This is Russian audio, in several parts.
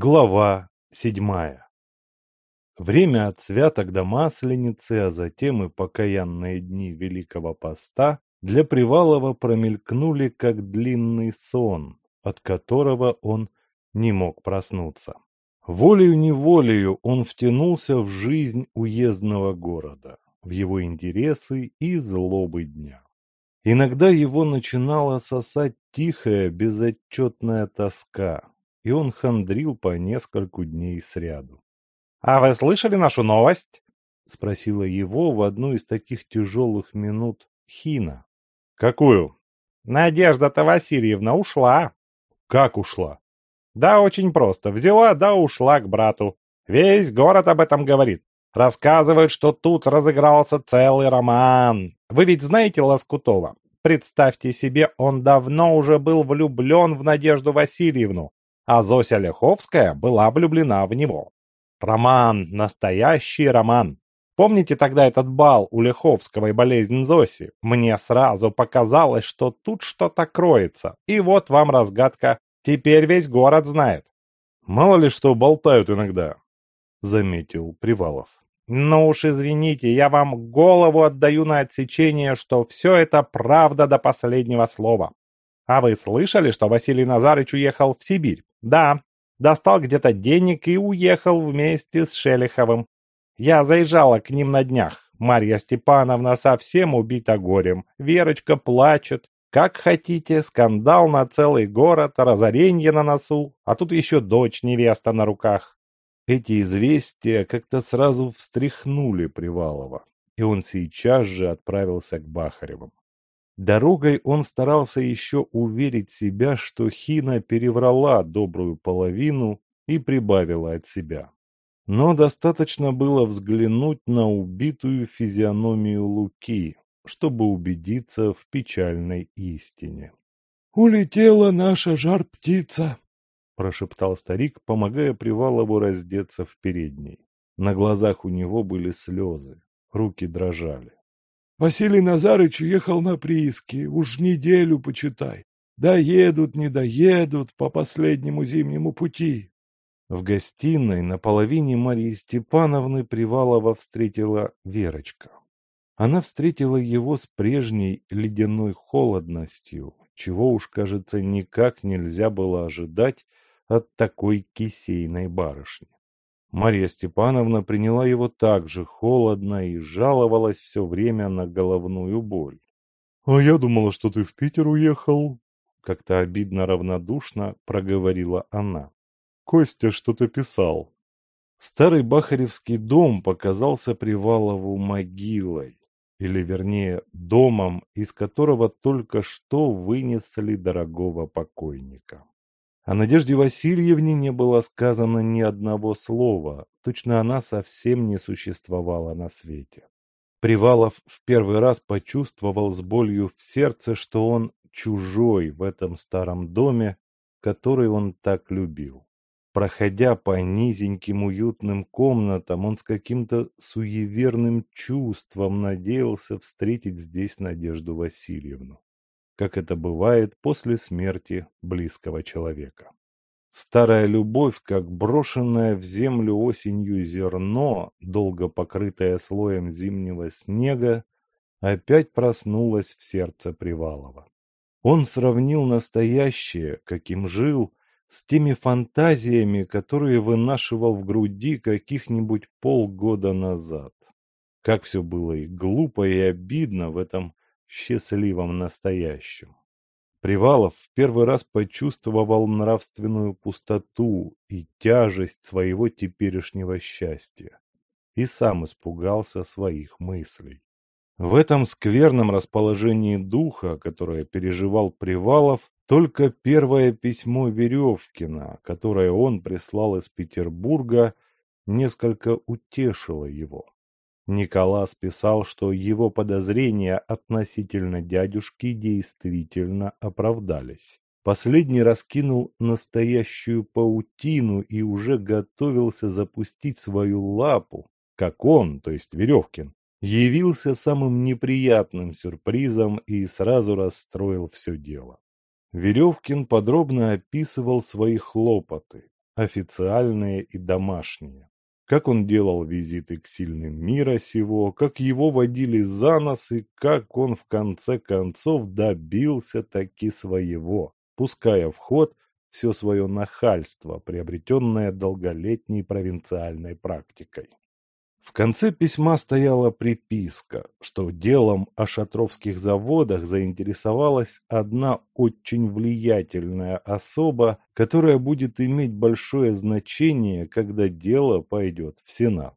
Глава седьмая Время от святок до Масленицы, а затем и покаянные дни Великого Поста для Привалова промелькнули как длинный сон, от которого он не мог проснуться. Волею-неволею он втянулся в жизнь уездного города, в его интересы и злобы дня. Иногда его начинала сосать тихая, безотчетная тоска, и он хандрил по нескольку дней сряду. — А вы слышали нашу новость? — спросила его в одну из таких тяжелых минут Хина. — Какую? — Надежда-то Васильевна ушла. — Как ушла? — Да очень просто. Взяла да ушла к брату. Весь город об этом говорит. Рассказывают, что тут разыгрался целый роман. Вы ведь знаете Лоскутова? Представьте себе, он давно уже был влюблен в Надежду Васильевну, а Зося Леховская была влюблена в него. Роман, настоящий роман. Помните тогда этот бал у Леховского и болезнь Зоси? Мне сразу показалось, что тут что-то кроется. И вот вам разгадка. Теперь весь город знает. Мало ли что болтают иногда, заметил Привалов. «Ну уж извините, я вам голову отдаю на отсечение, что все это правда до последнего слова. А вы слышали, что Василий Назарыч уехал в Сибирь? Да, достал где-то денег и уехал вместе с Шелиховым. Я заезжала к ним на днях. Марья Степановна совсем убита горем. Верочка плачет. Как хотите, скандал на целый город, разоренье на носу, а тут еще дочь невеста на руках. Эти известия как-то сразу встряхнули Привалова, и он сейчас же отправился к Бахаревым. Дорогой он старался еще уверить себя, что Хина переврала добрую половину и прибавила от себя. Но достаточно было взглянуть на убитую физиономию Луки, чтобы убедиться в печальной истине. «Улетела наша жар-птица!» прошептал старик, помогая Привалову раздеться в передней. На глазах у него были слезы, руки дрожали. Василий Назарыч уехал на прииски, уж неделю почитай. Доедут, не доедут по последнему зимнему пути. В гостиной на половине Марии Степановны Привалова встретила Верочка. Она встретила его с прежней ледяной холодностью, чего уж, кажется, никак нельзя было ожидать от такой кисейной барышни. Марья Степановна приняла его так же холодно и жаловалась все время на головную боль. — А я думала, что ты в Питер уехал, — как-то обидно равнодушно проговорила она. — Костя что-то писал. Старый Бахаревский дом показался Привалову могилой, или вернее домом, из которого только что вынесли дорогого покойника. О Надежде Васильевне не было сказано ни одного слова, точно она совсем не существовала на свете. Привалов в первый раз почувствовал с болью в сердце, что он чужой в этом старом доме, который он так любил. Проходя по низеньким уютным комнатам, он с каким-то суеверным чувством надеялся встретить здесь Надежду Васильевну как это бывает после смерти близкого человека. Старая любовь, как брошенное в землю осенью зерно, долго покрытое слоем зимнего снега, опять проснулась в сердце Привалова. Он сравнил настоящее, каким жил, с теми фантазиями, которые вынашивал в груди каких-нибудь полгода назад. Как все было и глупо, и обидно в этом счастливом настоящем. Привалов в первый раз почувствовал нравственную пустоту и тяжесть своего теперешнего счастья и сам испугался своих мыслей. В этом скверном расположении духа, которое переживал Привалов, только первое письмо Веревкина, которое он прислал из Петербурга, несколько утешило его. Николас писал, что его подозрения относительно дядюшки действительно оправдались. Последний раскинул настоящую паутину и уже готовился запустить свою лапу, как он, то есть Веревкин, явился самым неприятным сюрпризом и сразу расстроил все дело. Веревкин подробно описывал свои хлопоты, официальные и домашние. Как он делал визиты к сильным мира сего, как его водили за нос и как он в конце концов добился таки своего, пуская в ход все свое нахальство, приобретенное долголетней провинциальной практикой. В конце письма стояла приписка, что делом о шатровских заводах заинтересовалась одна очень влиятельная особа, которая будет иметь большое значение, когда дело пойдет в Сенат.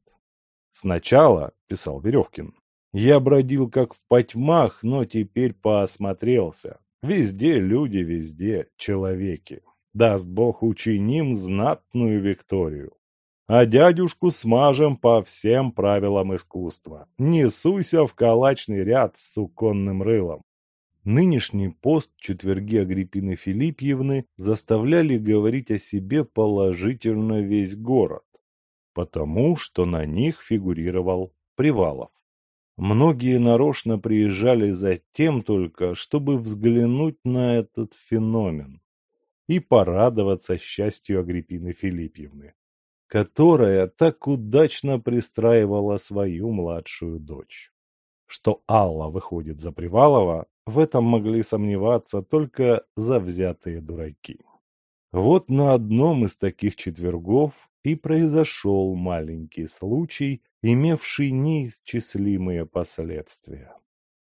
«Сначала», — писал Веревкин, — «я бродил как в потьмах, но теперь поосмотрелся. Везде люди, везде человеки. Даст Бог учиним знатную Викторию а дядюшку смажем по всем правилам искусства. Не суйся в калачный ряд с суконным рылом. Нынешний пост четверги Агриппины Филиппьевны заставляли говорить о себе положительно весь город, потому что на них фигурировал Привалов. Многие нарочно приезжали за тем только, чтобы взглянуть на этот феномен и порадоваться счастью Агриппины Филиппьевны которая так удачно пристраивала свою младшую дочь. Что Алла выходит за Привалова, в этом могли сомневаться только завзятые дураки. Вот на одном из таких четвергов и произошел маленький случай, имевший неисчислимые последствия.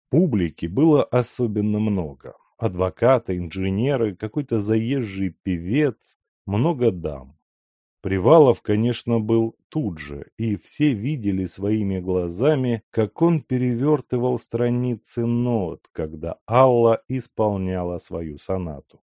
Публики было особенно много. Адвокаты, инженеры, какой-то заезжий певец, много дам. Привалов, конечно, был тут же, и все видели своими глазами, как он перевертывал страницы нот, когда Алла исполняла свою сонату.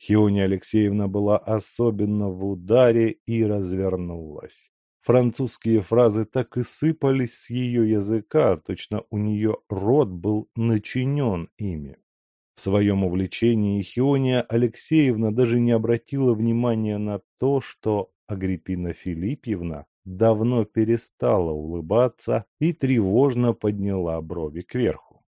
Хиония Алексеевна была особенно в ударе и развернулась. Французские фразы так и сыпались с ее языка, точно у нее рот был начинен ими. В своем увлечении Хиония Алексеевна даже не обратила внимания на то, что Агриппина Филиппьевна давно перестала улыбаться и тревожно подняла брови кверху.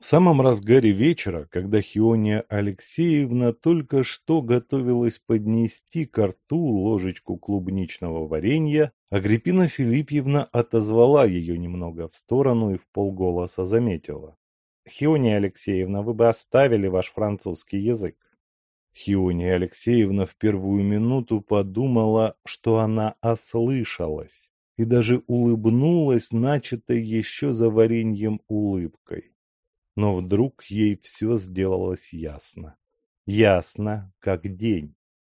В самом разгаре вечера, когда Хиония Алексеевна только что готовилась поднести к рту ложечку клубничного варенья, Агриппина Филиппьевна отозвала ее немного в сторону и в полголоса заметила. «Хиония Алексеевна, вы бы оставили ваш французский язык. Хиония Алексеевна в первую минуту подумала, что она ослышалась, и даже улыбнулась начатой еще за вареньем улыбкой. Но вдруг ей все сделалось ясно. Ясно, как день.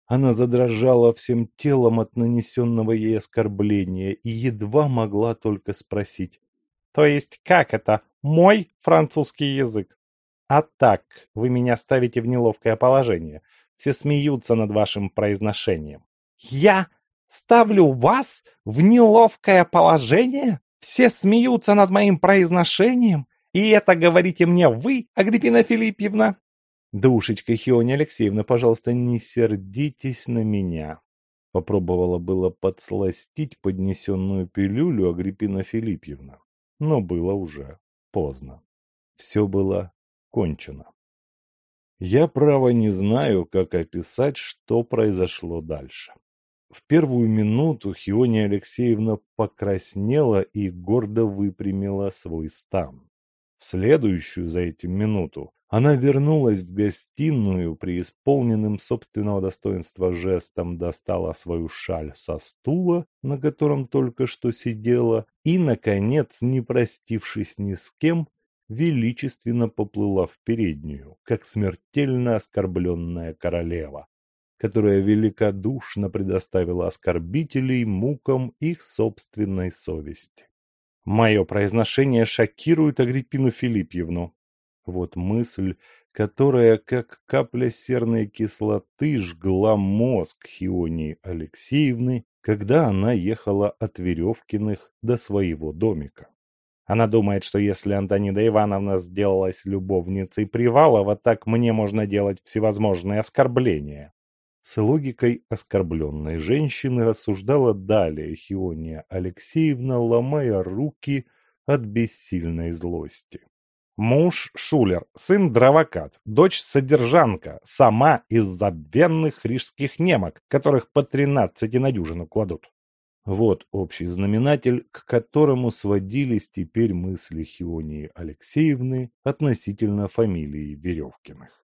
Она задрожала всем телом от нанесенного ей оскорбления и едва могла только спросить. «То есть как это? Мой французский язык?» А так вы меня ставите в неловкое положение. Все смеются над вашим произношением. Я ставлю вас в неловкое положение? Все смеются над моим произношением? И это говорите мне вы, Агриппина Филиппьевна? Душечка Хиония Алексеевна, пожалуйста, не сердитесь на меня. Попробовала было подсластить поднесенную пилюлю Агриппина Филиппьевна, но было уже поздно. Все было кончено. Я, право, не знаю, как описать, что произошло дальше. В первую минуту Хиония Алексеевна покраснела и гордо выпрямила свой стан. В следующую за этим минуту она вернулась в гостиную, при исполненном собственного достоинства жестом достала свою шаль со стула, на котором только что сидела, и, наконец, не простившись ни с кем, величественно поплыла в переднюю, как смертельно оскорбленная королева, которая великодушно предоставила оскорбителей мукам их собственной совести. Мое произношение шокирует Агриппину Филиппьевну. Вот мысль, которая, как капля серной кислоты, жгла мозг Хионии Алексеевны, когда она ехала от Веревкиных до своего домика. Она думает, что если Антонида Ивановна сделалась любовницей Привалова, так мне можно делать всевозможные оскорбления. С логикой оскорбленной женщины рассуждала далее Хиония Алексеевна, ломая руки от бессильной злости. Муж – шулер, сын – дровокат, дочь – содержанка, сама из забвенных рижских немок, которых по тринадцати на дюжину кладут. Вот общий знаменатель, к которому сводились теперь мысли Хионии Алексеевны относительно фамилии Веревкиных.